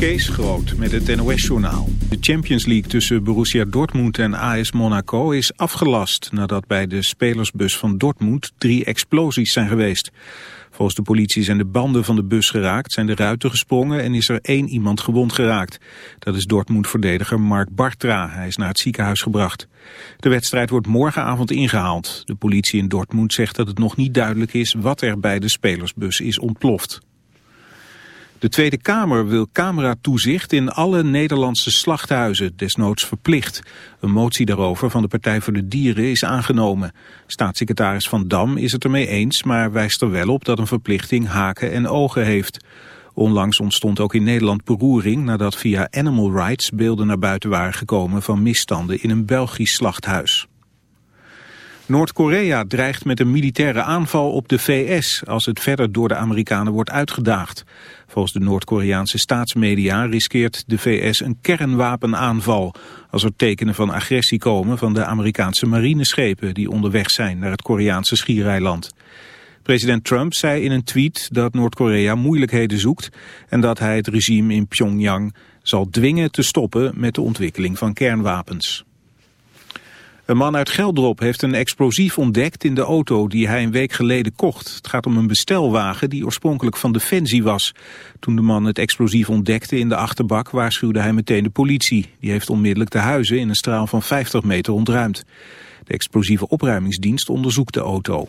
Kees Groot met het NOS-journaal. De Champions League tussen Borussia Dortmund en AS Monaco is afgelast... nadat bij de spelersbus van Dortmund drie explosies zijn geweest. Volgens de politie zijn de banden van de bus geraakt, zijn de ruiten gesprongen... en is er één iemand gewond geraakt. Dat is Dortmund-verdediger Mark Bartra. Hij is naar het ziekenhuis gebracht. De wedstrijd wordt morgenavond ingehaald. De politie in Dortmund zegt dat het nog niet duidelijk is... wat er bij de spelersbus is ontploft. De Tweede Kamer wil cameratoezicht in alle Nederlandse slachthuizen, desnoods verplicht. Een motie daarover van de Partij voor de Dieren is aangenomen. Staatssecretaris Van Dam is het ermee eens, maar wijst er wel op dat een verplichting haken en ogen heeft. Onlangs ontstond ook in Nederland beroering nadat via Animal Rights beelden naar buiten waren gekomen van misstanden in een Belgisch slachthuis. Noord-Korea dreigt met een militaire aanval op de VS als het verder door de Amerikanen wordt uitgedaagd. Volgens de Noord-Koreaanse staatsmedia riskeert de VS een kernwapenaanval als er tekenen van agressie komen van de Amerikaanse marineschepen die onderweg zijn naar het Koreaanse schiereiland. President Trump zei in een tweet dat Noord-Korea moeilijkheden zoekt en dat hij het regime in Pyongyang zal dwingen te stoppen met de ontwikkeling van kernwapens. Een man uit Geldrop heeft een explosief ontdekt in de auto die hij een week geleden kocht. Het gaat om een bestelwagen die oorspronkelijk van Defensie was. Toen de man het explosief ontdekte in de achterbak waarschuwde hij meteen de politie. Die heeft onmiddellijk de huizen in een straal van 50 meter ontruimd. De explosieve opruimingsdienst onderzoekt de auto.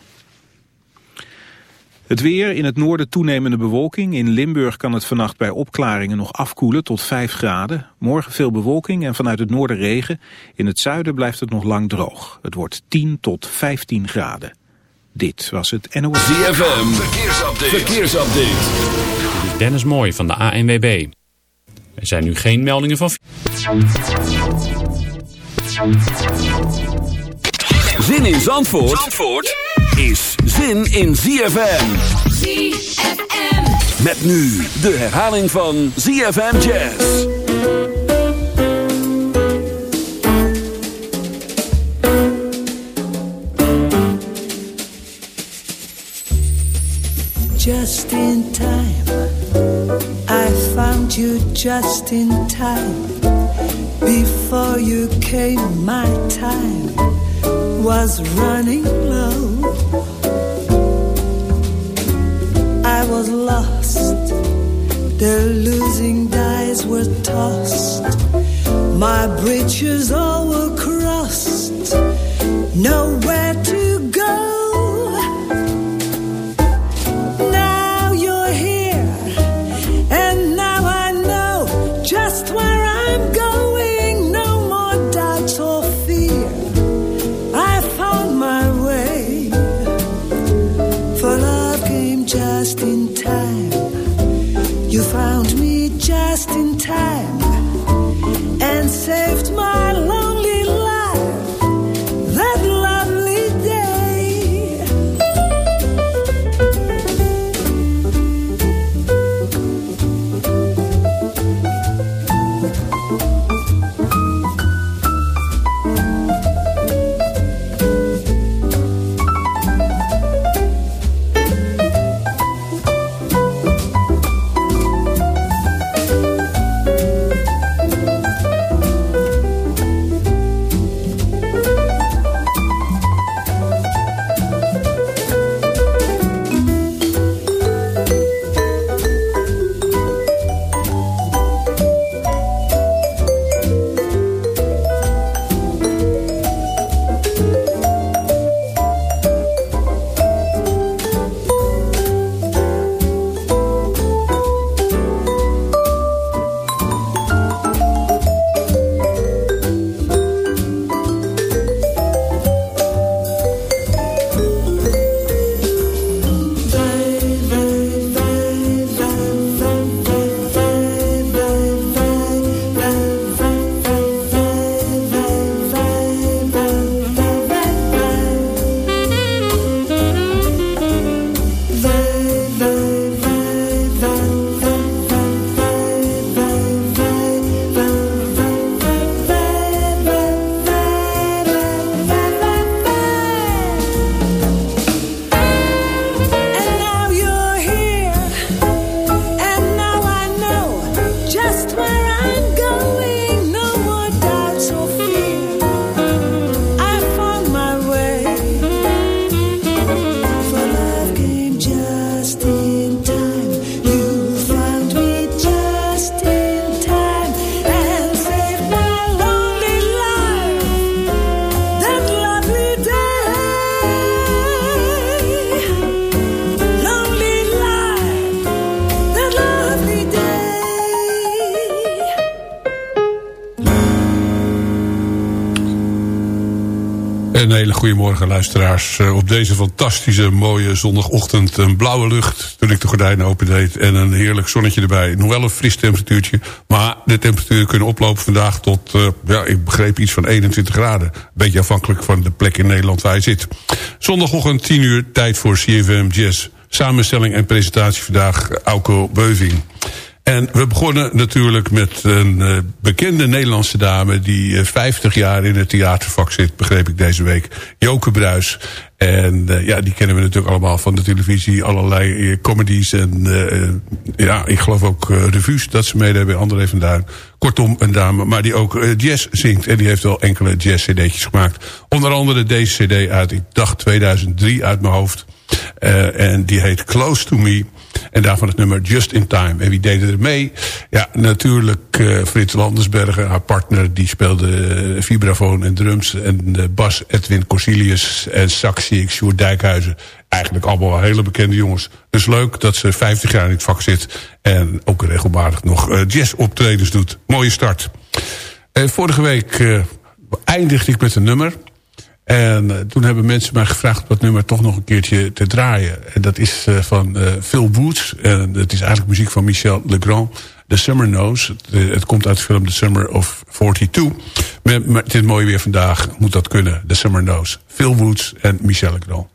Het weer, in het noorden toenemende bewolking. In Limburg kan het vannacht bij opklaringen nog afkoelen tot 5 graden. Morgen veel bewolking en vanuit het noorden regen. In het zuiden blijft het nog lang droog. Het wordt 10 tot 15 graden. Dit was het NOS. ZFM, verkeersupdate. verkeersupdate. Dit is Dennis Mooi van de ANWB. Er zijn nu geen meldingen van... Zin in Zandvoort? Zandvoort? Is zin in ZFM. ZFM. Met nu de herhaling van ZFM Jazz. Just in time, I found you just in time. Before you came, my time was running low. I was lost, the losing dice were tossed. My breeches all were crossed, nowhere Een hele goede morgen luisteraars. Uh, op deze fantastische mooie zondagochtend. Een blauwe lucht toen ik de gordijnen opendeed. En een heerlijk zonnetje erbij. Nog wel een fris temperatuurtje. Maar de temperaturen kunnen oplopen vandaag tot, uh, ja, ik begreep iets van 21 graden. Beetje afhankelijk van de plek in Nederland waar je zit. Zondagochtend 10 uur, tijd voor CFM Jazz. Samenstelling en presentatie vandaag, Auko Beuving. En we begonnen natuurlijk met een uh, bekende Nederlandse dame... die uh, 50 jaar in het theatervak zit, begreep ik deze week. Joke Bruis. En uh, ja, die kennen we natuurlijk allemaal van de televisie. Allerlei uh, comedies en uh, ja, ik geloof ook revues dat ze mede hebben. André van Duin. Kortom, een dame, maar die ook jazz zingt. En die heeft wel enkele jazz-cd'tjes gemaakt. Onder andere deze cd uit, ik dacht 2003 uit mijn hoofd. en die heet Close to Me... En daarvan het nummer Just in Time. En wie deden er mee? Ja, natuurlijk uh, Frits Landersbergen, haar partner. Die speelde uh, vibrafoon en drums. En uh, bas Edwin Corsilius en sax zie ik Sjoerd Dijkhuizen. Eigenlijk allemaal hele bekende jongens. Dus leuk dat ze 50 jaar in het vak zit. En ook regelmatig nog jazz optredens doet. Mooie start. vorige week eindigde ik met een nummer... En uh, toen hebben mensen mij gevraagd dat nummer toch nog een keertje te draaien. En dat is uh, van uh, Phil Woods. En dat is eigenlijk muziek van Michel Legrand. The Summer Knows. Het, het, komt uit de film The Summer of 42. Met, met dit mooie weer vandaag moet dat kunnen. The Summer Knows. Phil Woods en Michel Legrand.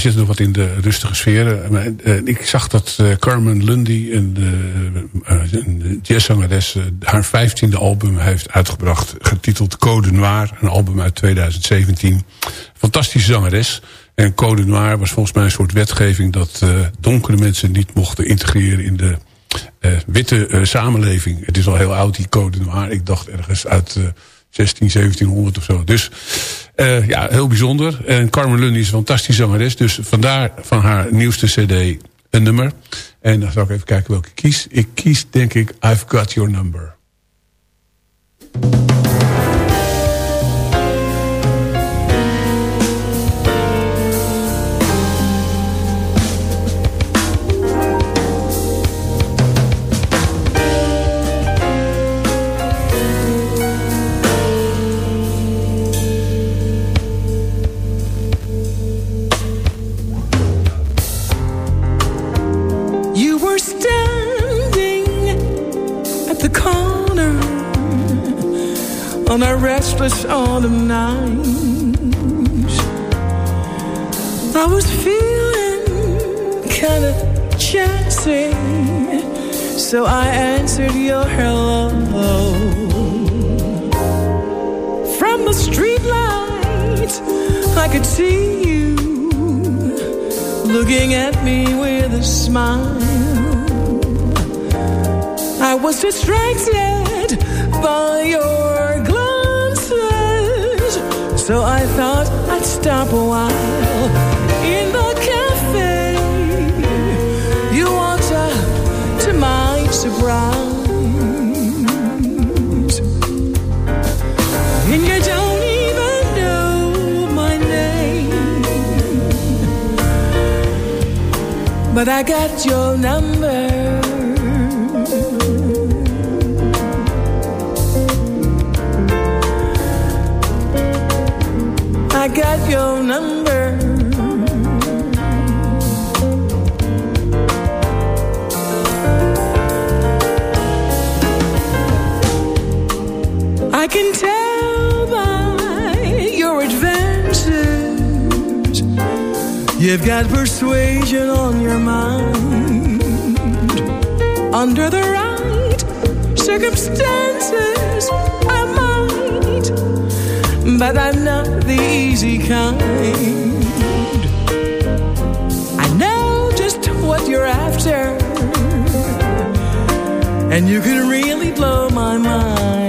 Zitten nog wat in de rustige sfeer. ik zag dat Carmen Lundy, een, een jazzzangeres, haar vijftiende album heeft uitgebracht, getiteld Code Noir, een album uit 2017. Fantastische zangeres. En Code Noir was volgens mij een soort wetgeving dat donkere mensen niet mochten integreren in de witte samenleving. Het is al heel oud, die code noir. Ik dacht ergens uit uh, 16, 1700 of zo. Dus uh, ja, heel bijzonder. En Carmen Lundy is een fantastische zangeres. Dus vandaar van haar nieuwste cd een nummer. En dan zal ik even kijken welke ik kies. Ik kies denk ik I've Got Your Number. A restless autumn night. I was feeling kind of chancy, so I answered your hello. From the streetlight, I could see you looking at me with a smile. I was distracted so I thought I'd stop a while in the cafe. You walked up to my surprise, and you don't even know my name, but I got your number. Got your number. I can tell by your advances You've got persuasion on your mind Under the right circumstances I might But not the easy kind. I know just what you're after. And you can really blow my mind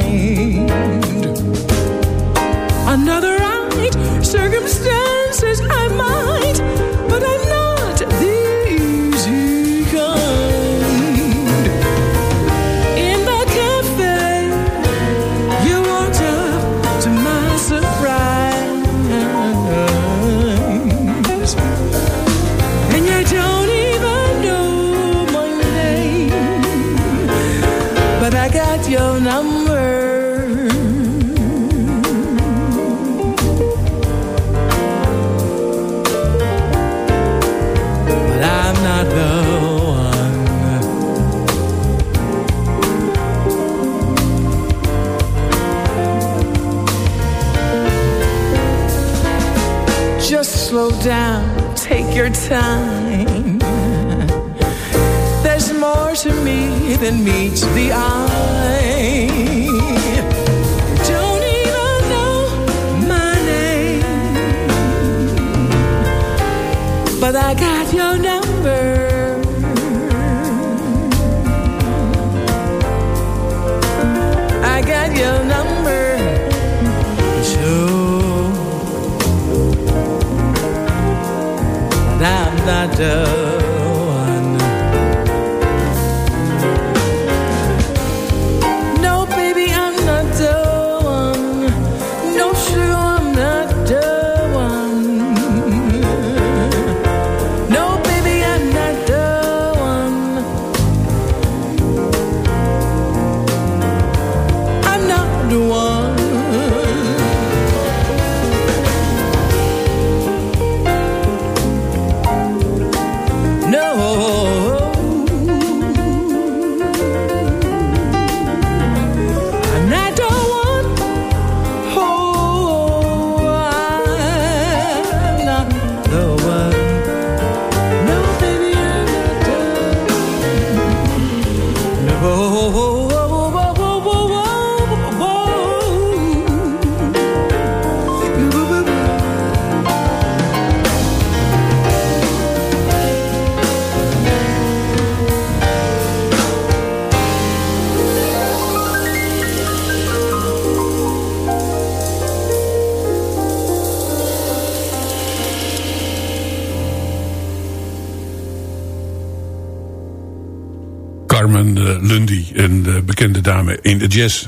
in de jazz.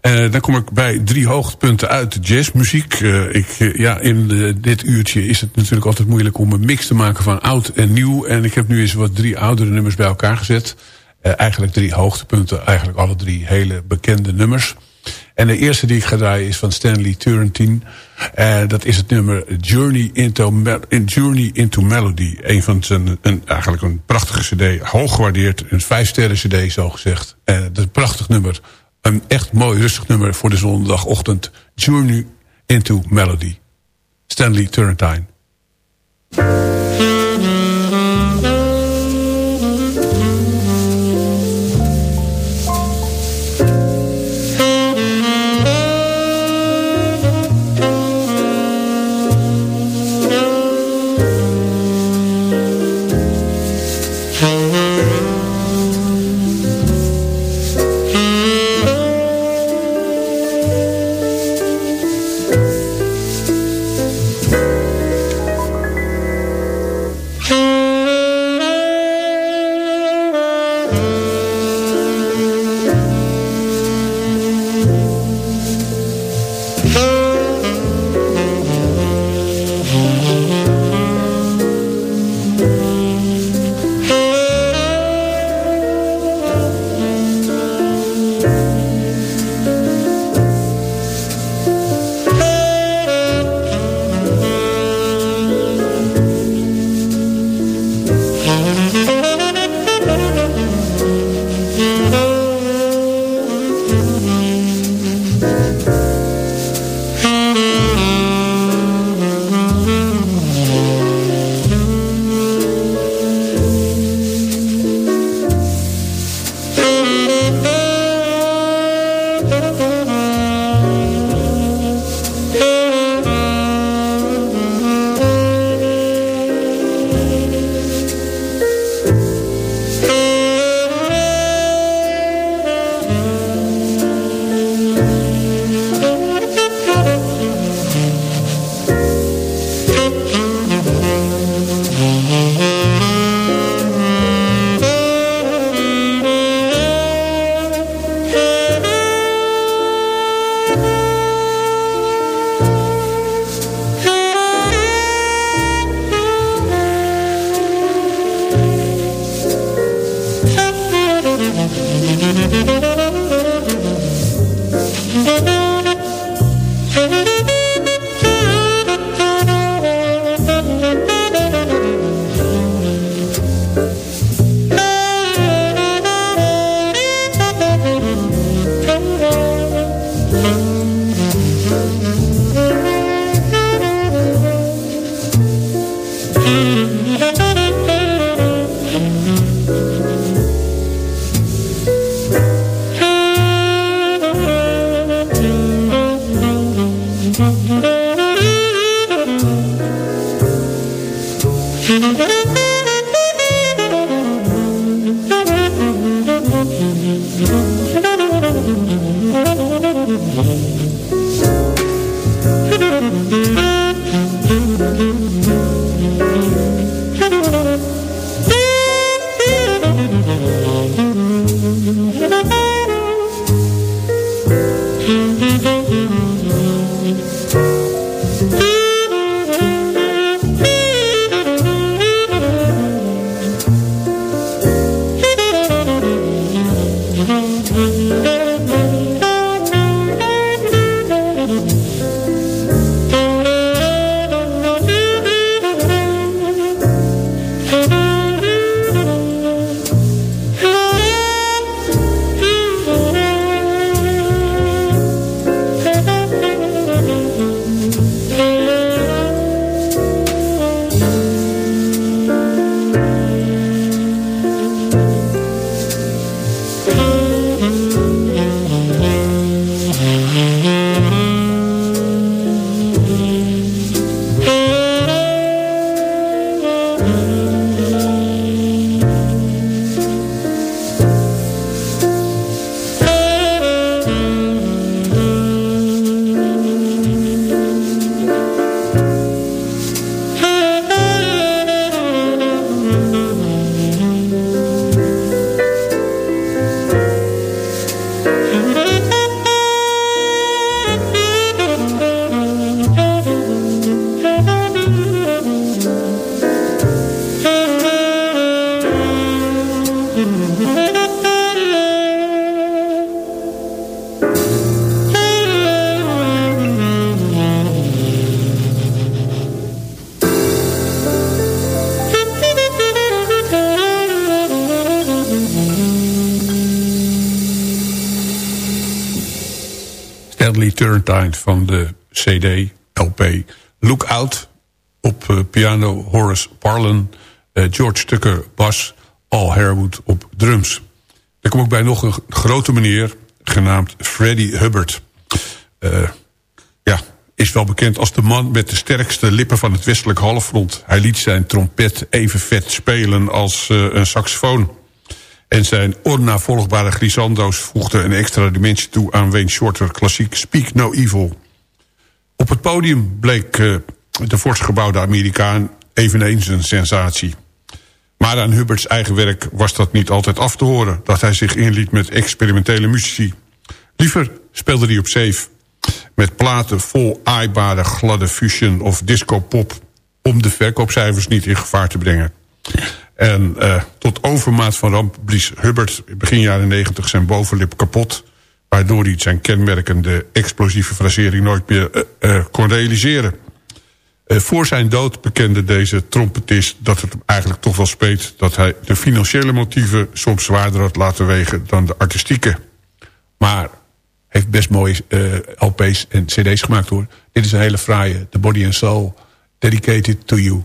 Eh, dan kom ik bij drie hoogtepunten uit de jazzmuziek. Eh, ik, eh, ja, in dit uurtje is het natuurlijk altijd moeilijk om een mix te maken van oud en nieuw. En ik heb nu eens wat drie oudere nummers bij elkaar gezet. Eigenlijk drie hoogtepunten, eigenlijk alle drie hele bekende nummers. En de eerste die ik ga draaien is van Stanley Turrentine. Uh, dat is het nummer Journey into, Journey into Melody. Een van zijn, een, eigenlijk een prachtige cd. Hoog gewaardeerd. Een vijf sterren cd zo gezegd. Uh, dat is een prachtig nummer. Een echt mooi rustig nummer voor de zondagochtend. Journey into Melody. Stanley Turrentine. Stanley Turrentine van de CD, LP. Look Out, op uh, piano Horace Parlan, uh, George Tucker bas, Al Harewood op drums. Er kom ik bij nog een grote meneer, genaamd Freddie Hubbard. Uh, ja, is wel bekend als de man met de sterkste lippen van het westelijk halfrond. Hij liet zijn trompet even vet spelen als een saxofoon. En zijn onnavolgbare grisando's voegden een extra dimensie toe... aan Wayne Shorter klassiek Speak No Evil. Op het podium bleek uh, de fors Amerikaan eveneens een sensatie. Maar aan Huberts eigen werk was dat niet altijd af te horen... dat hij zich inliet met experimentele muzici. Liever speelde hij op safe... met platen vol aaibare gladde fusion of disco-pop... om de verkoopcijfers niet in gevaar te brengen. En uh, tot overmaat van ramp blies Hubbard begin jaren negentig zijn bovenlip kapot... waardoor hij zijn kenmerkende explosieve frasering nooit meer uh, uh, kon realiseren. voor zijn dood bekende deze trompetist dat het hem eigenlijk toch wel speet... dat hij de financiële motieven soms zwaarder had laten wegen dan de artistieke. Maar heeft best mooie LP's en cd's gemaakt hoor. Dit is een hele fraaie, The Body and Soul, dedicated to you.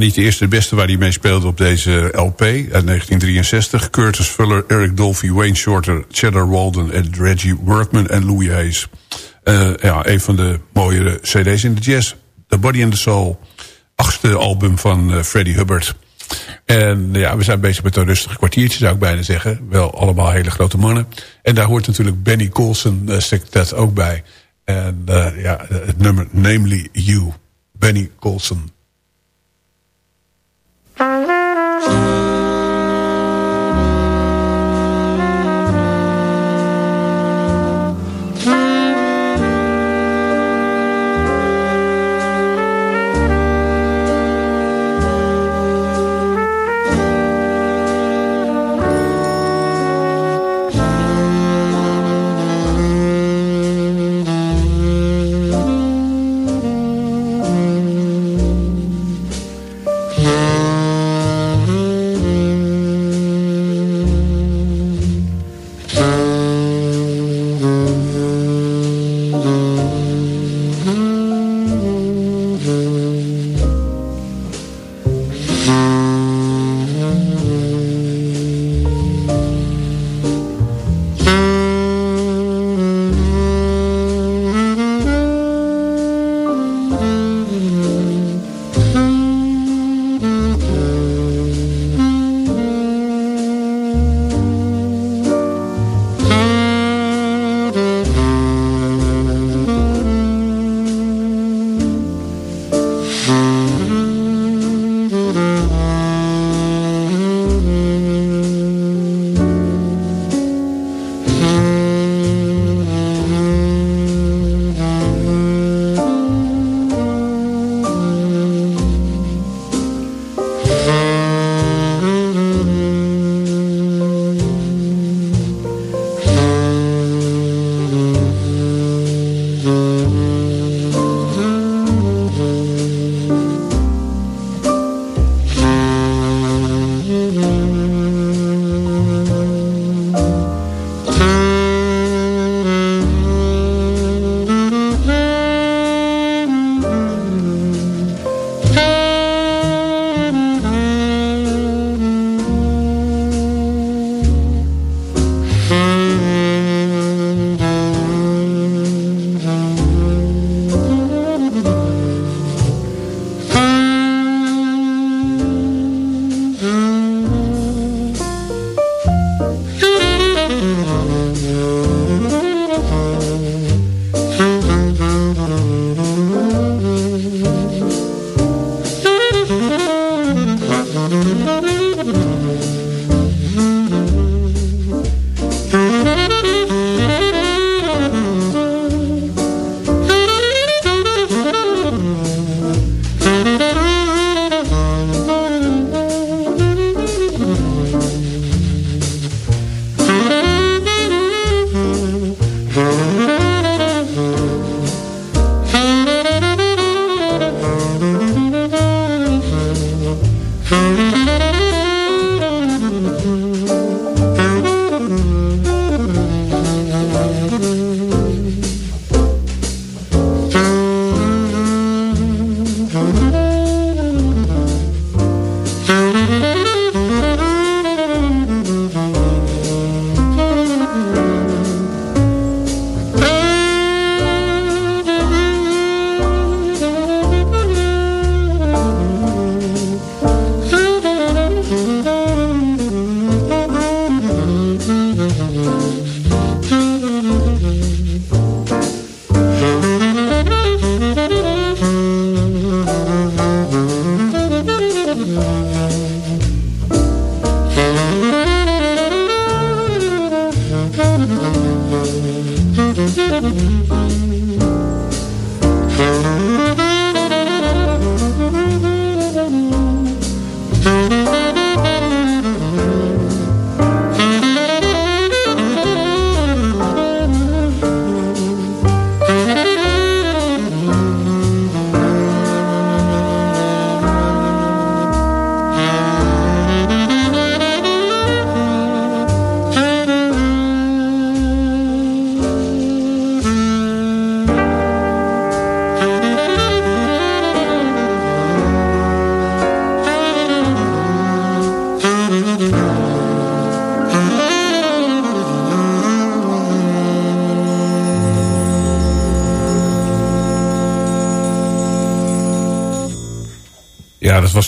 Niet de eerste de beste waar hij mee speelde op deze LP uit 1963. Curtis Fuller, Eric Dolphy, Wayne Shorter, Cheddar Walden, en Reggie Workman en Louis Hayes. Uh, ja, een van de mooiere cd's in de jazz. The Body and the Soul. Achtste album van uh, Freddie Hubbard. En ja, we zijn bezig met een rustig kwartiertje, zou ik bijna zeggen. Wel allemaal hele grote mannen. En daar hoort natuurlijk Benny Colson uh, Sextet ook bij. En ja, het nummer Namely You. Benny Colson.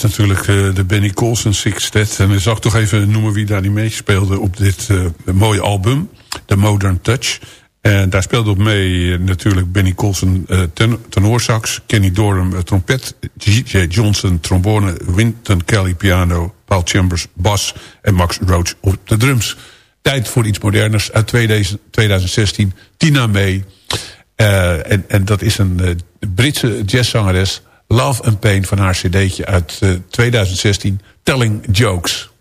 Natuurlijk uh, de Benny Colson Sixtet. En ik zag toch even noemen wie daar niet meespeelde op dit uh, mooie album. The Modern Touch. En daar speelde op mee natuurlijk Benny Colson ten, tenorsax... Kenny Dorham trompet, J.J. Johnson trombone... Winton Kelly piano, Paul Chambers bas... en Max Roach op de drums. Tijd voor iets moderners uit 2016. Tina May. en, en dat is een Britse jazzzangeres... Love and Pain van haar cd'tje uit 2016, Telling Jokes.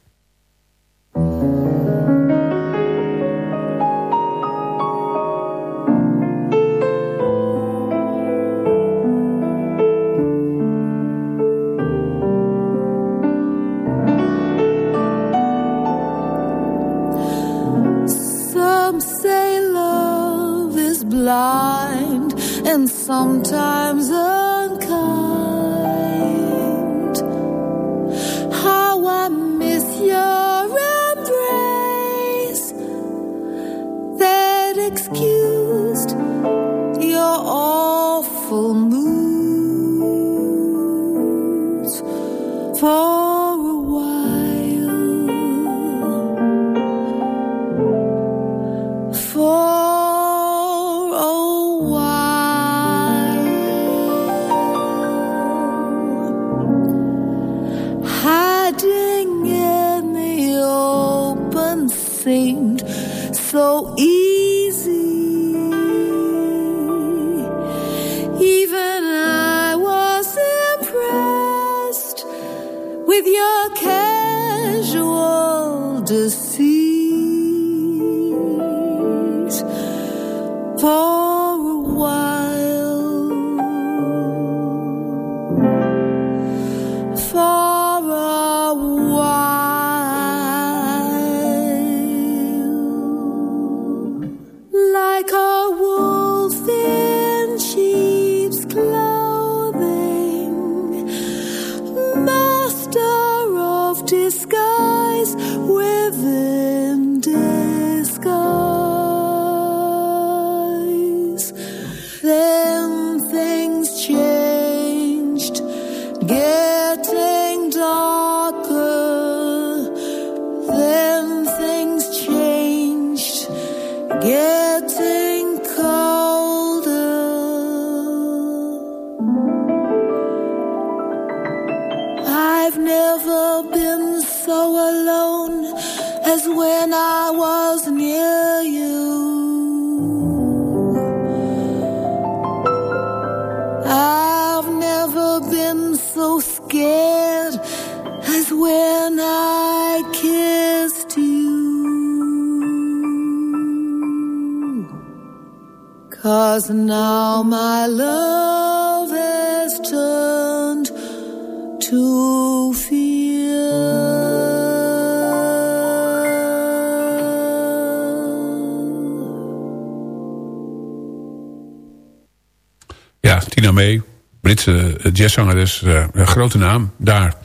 May, Britse eh, jazzzangeres, eh, een grote naam daar.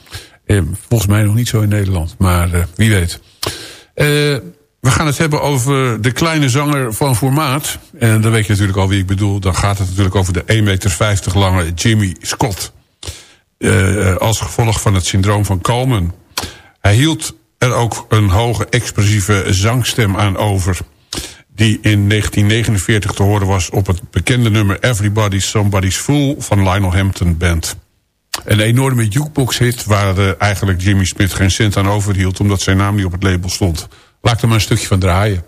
Eh, volgens mij nog niet zo in Nederland, maar wie weet. We gaan het hebben over de kleine zanger van formaat. En dan weet je natuurlijk al wie ik bedoel. Dan gaat het natuurlijk over de 1,50 meter lange Jimmy Scott. Als gevolg van het syndroom van Coleman. Hij hield er ook een hoge expressieve zangstem aan over die in 1949 te horen was op het bekende nummer Everybody's Somebody's Fool van Lionel Hampton Band. Een enorme jukebox hit waar eh, eigenlijk Jimmy Smith geen cent aan overhield omdat zijn naam niet op het label stond. Laat ik er maar een stukje van draaien.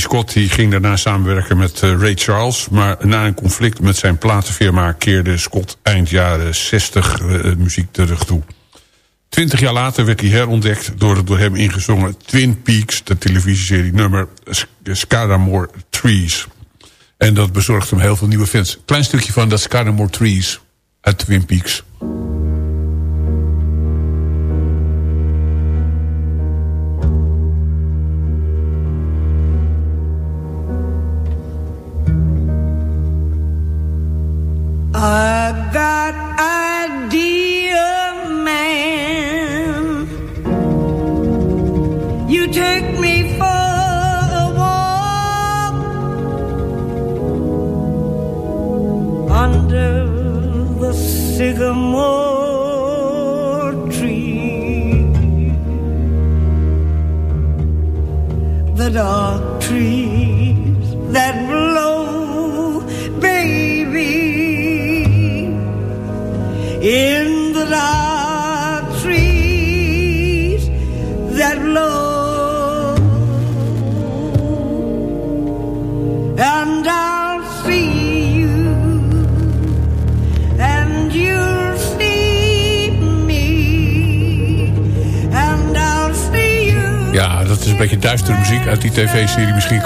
Scott die ging daarna samenwerken met eh, Ray Charles. Maar na een conflict met zijn platenfirma keerde Scott eind jaren 60 eh, muziek terug toe. Twintig jaar later werd hij herontdekt door door hem ingezongen Twin Peaks, de televisieserie nummer Sc- Scaramore Trees. En dat bezorgde hem heel veel nieuwe fans. Klein stukje van dat Scaramore Trees uit Twin Peaks.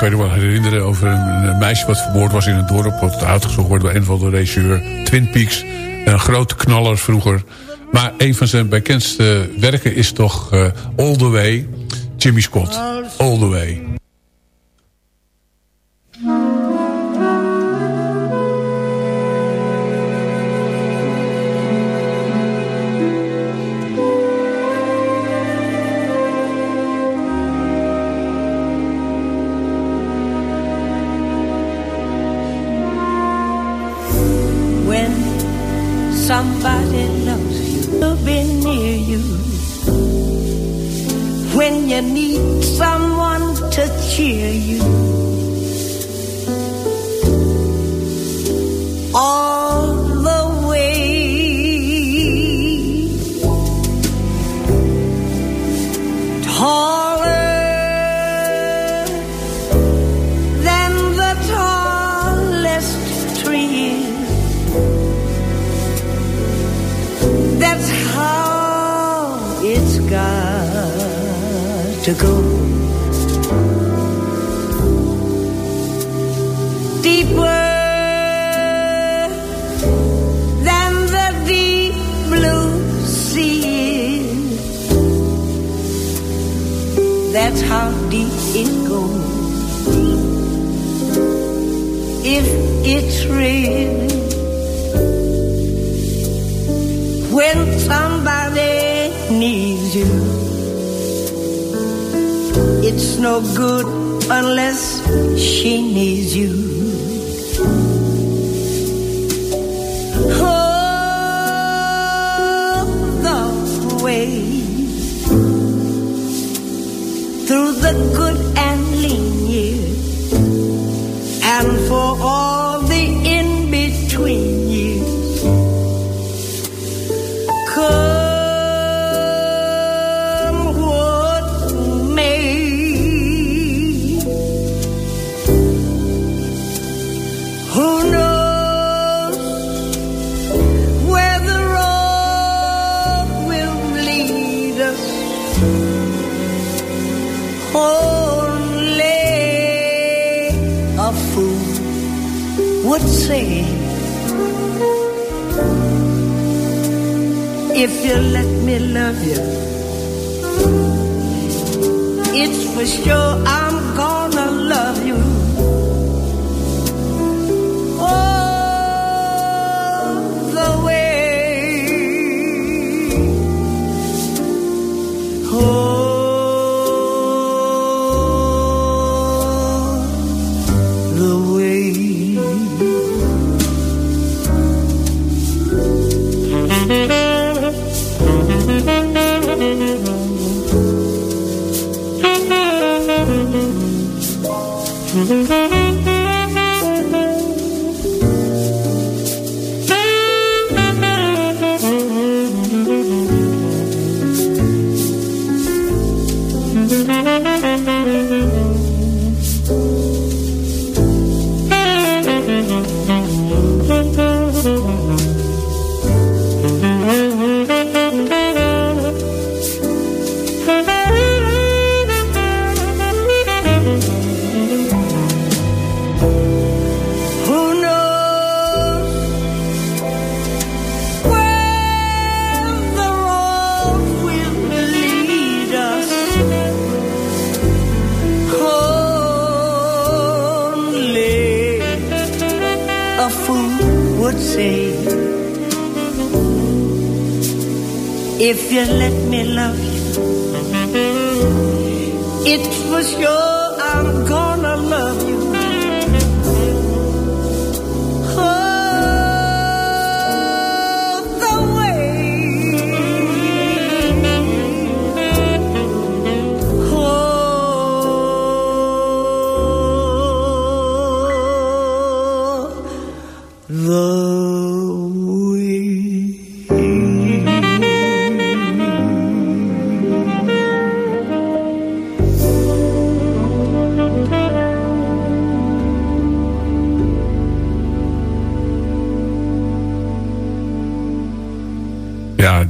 Kan je je wel herinneren over een, meisje wat vermoord was in een dorp. Wat uitgezocht wordt bij een van de regisseur. Twin Peaks, een grote knaller vroeger. Maar een van zijn bekendste werken is toch eh, All The Way. Jimmy Scott, All The Way. Somebody loves you, will be near you. When you need someone to cheer you. To go. Deeper than the deep blue sea. That's how deep it goes. If it's real. When somebody needs you, it's no good unless she needs you. Only a fool would say. If you let me love you, it's for sure I'm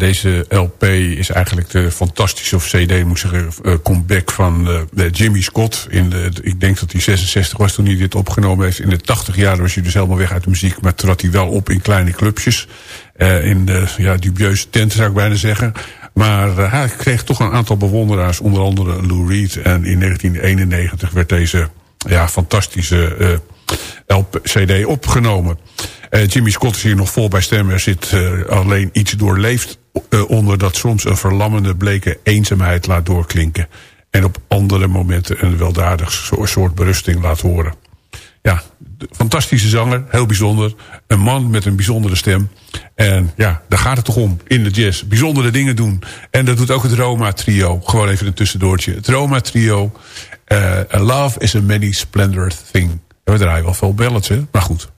deze LP is eigenlijk de fantastische, of CD moet zeggen, eh, comeback van eh, Jimmy Scott. In de, ik denk dat hij 66 was toen hij dit opgenomen heeft. In de 80 jaar was hij dus helemaal weg uit de muziek, maar trad hij wel op in kleine clubjes. eh, in de ja, dubieuze tenten zou ik bijna zeggen. Maar hij kreeg toch een aantal bewonderaars, onder andere Lou Reed. En in 1991 werd deze ja, fantastische LP, CD opgenomen. Jimmy Scott is hier nog vol bij stemmen. Er zit alleen iets doorleefd eh, onder dat soms een verlammende bleke eenzaamheid laat doorklinken. En op andere momenten een weldadig so- soort berusting laat horen. Ja, fantastische zanger, heel bijzonder. Een man met een bijzondere stem. En ja, daar gaat het toch om in de jazz. Bijzondere dingen doen. En dat doet ook het Roma Trio. Gewoon even een tussendoortje. Het Roma Trio. eh, love is a many splendor thing. We draaien wel veel ballads? Maar goed.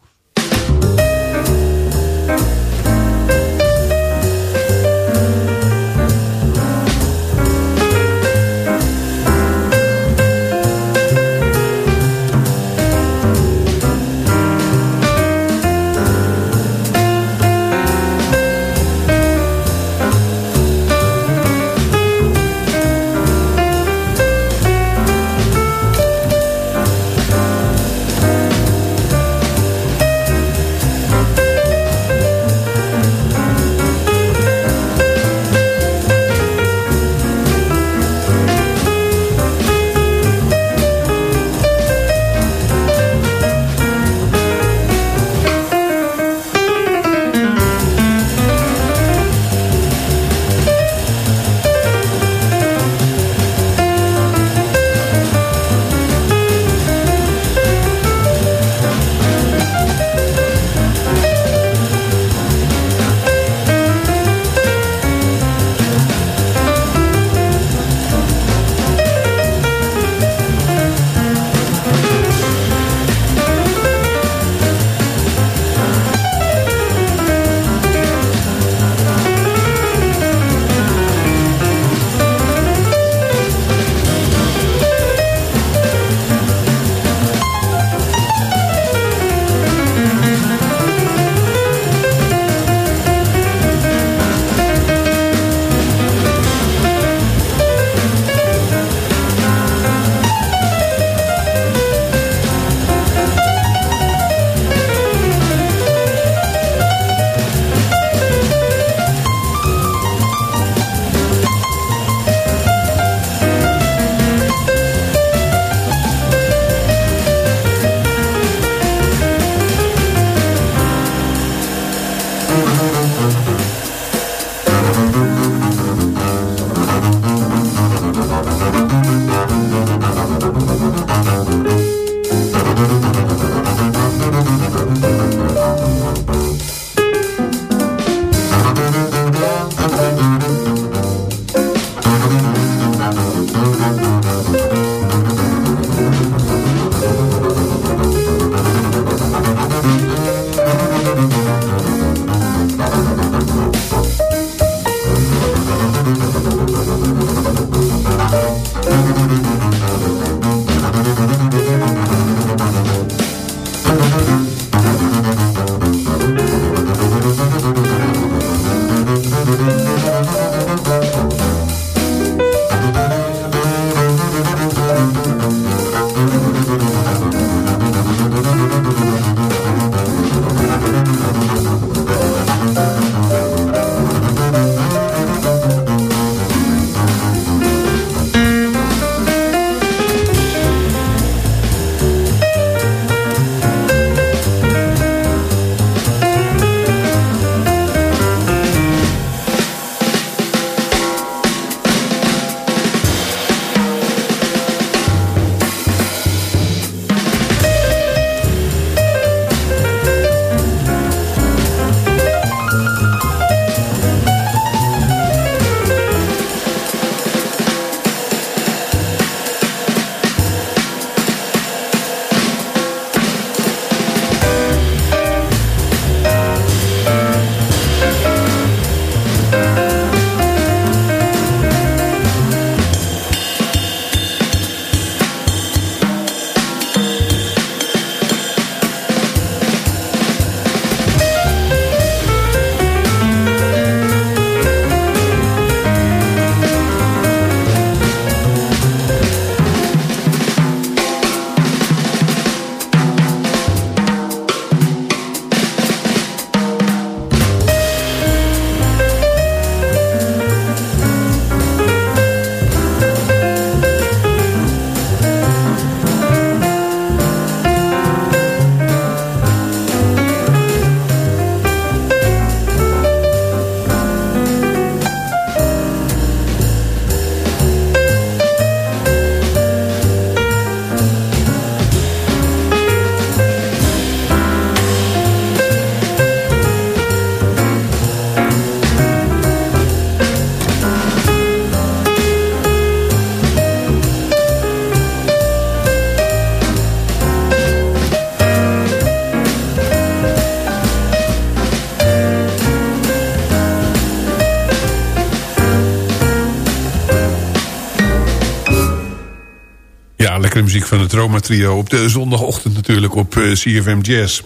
Het Roma Trio. Op de zondagochtend natuurlijk op uh, CFM Jazz.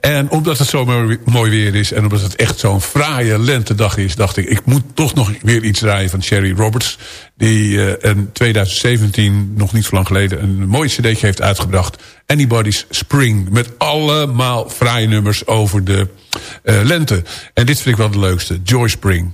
En omdat het zo mooi, weer is... en omdat het echt zo'n fraaie lentedag is... dacht ik, ik moet toch nog weer iets draaien van Sherry Roberts... die in 2017, nog niet zo lang geleden... een mooi cd'tje heeft uitgebracht. Anybody's Spring. Met allemaal fraaie nummers over de uh, lente. En dit vind ik wel de leukste. Joy Spring.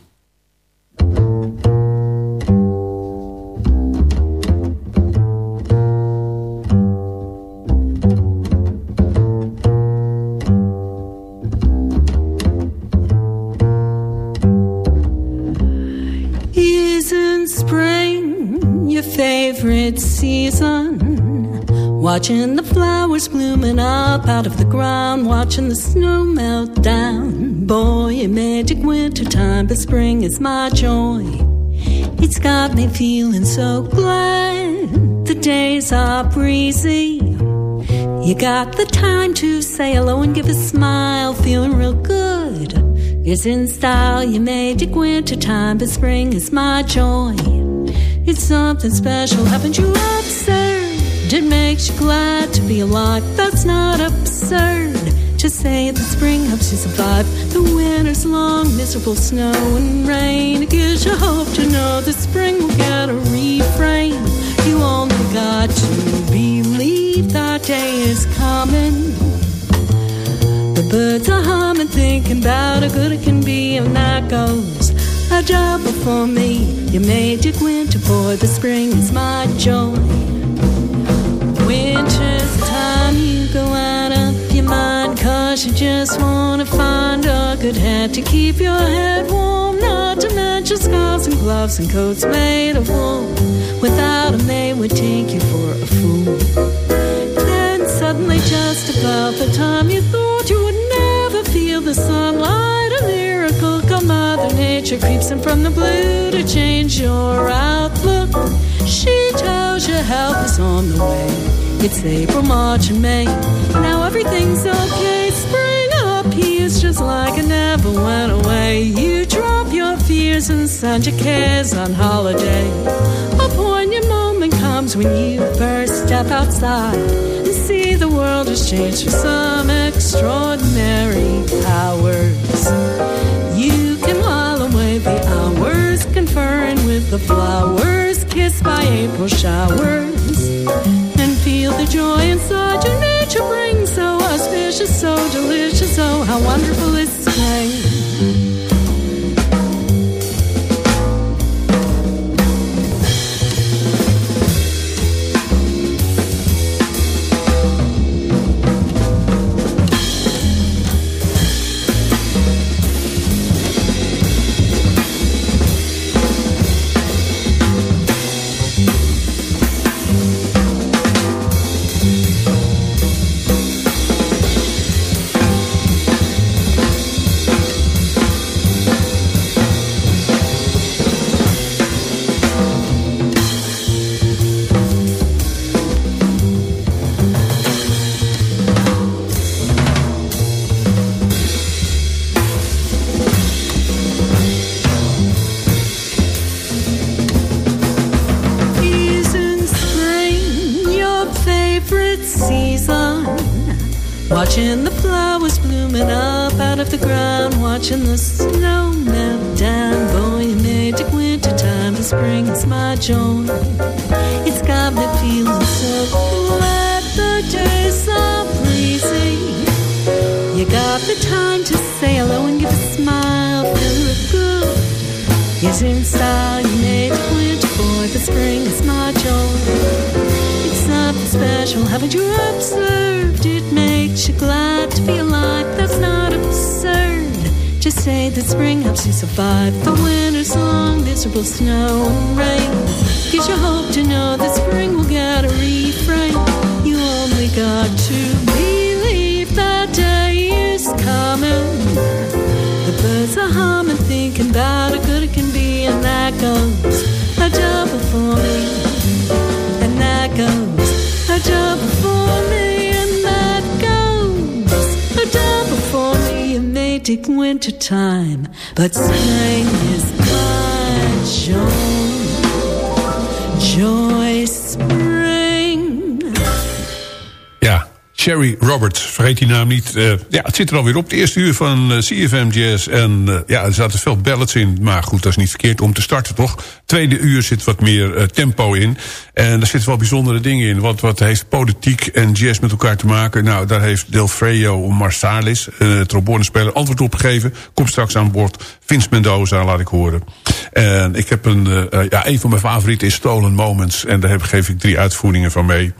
Watching the flowers blooming up out of the ground, watching the snow melt down. Boy, a magic winter time, but spring is my joy. It's got me feeling so glad. The days are breezy. You got the time to say hello and give a smile, feeling real good. It's in style, you magic winter time, but spring is my joy. It's something special, haven't you observed? It makes you glad to be alive. That's not absurd to say that spring helps you survive the winter's long, miserable snow and rain. It gives you hope to know that spring will get a refrain. You only got to believe that day is coming. The birds are humming, thinking about how good it can be, and that goes a double for me. Your magic winter boy, the spring is my joy. Winter's the time, you go out of your mind, cause you just wanna find a good hat to keep your head warm. Not to mention scarves and gloves and coats made of wool. Without them, they would take you for a fool. Then suddenly, just about the time you thought you would never feel the sunlight, a miracle come Mother Nature creeps in from the blue to change your outlook. She tells you help is on the way. It's April, March, and May. Now everything's okay. Spring up here's just like it never went away. You drop your fears and send your cares on holiday. A poignant moment comes when you first step outside and see the world has changed for some extraordinary hours. You can while away the hours, conferring with the flowers, kissed by April showers, joy inside your nature brings. So auspicious, so delicious, oh, how wonderful is It may take winter time, but spring is my Sherry Roberts, vergeet die naam niet. Uh, ja, het zit er alweer op. Het eerste uur van uh, CFM Jazz. En uh, ja, er zaten veel ballads in. Maar goed, dat is niet verkeerd om te starten, toch? Tweede uur zit wat meer tempo in. En er zitten wel bijzondere dingen in. Wat, wat heeft politiek en jazz met elkaar te maken? Nou, daar heeft Delfreyo Marsalis, uh, trombonespeler, antwoord op gegeven. Komt straks aan boord. Vince Mendoza, laat ik horen. En ik heb een, ja, een van mijn favorieten is Stolen Moments. En daar heb, geef ik drie uitvoeringen van mee.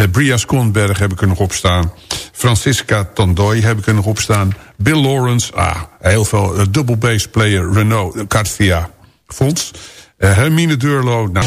Uh, Bria Skonberg heb ik er nog op staan. Francisca Tandoy heb ik er nog op staan. Bill Lawrence, ah, heel veel. Uh, double bass player Renault Carthia Fonds. Uh, Hermine Durlo, nou...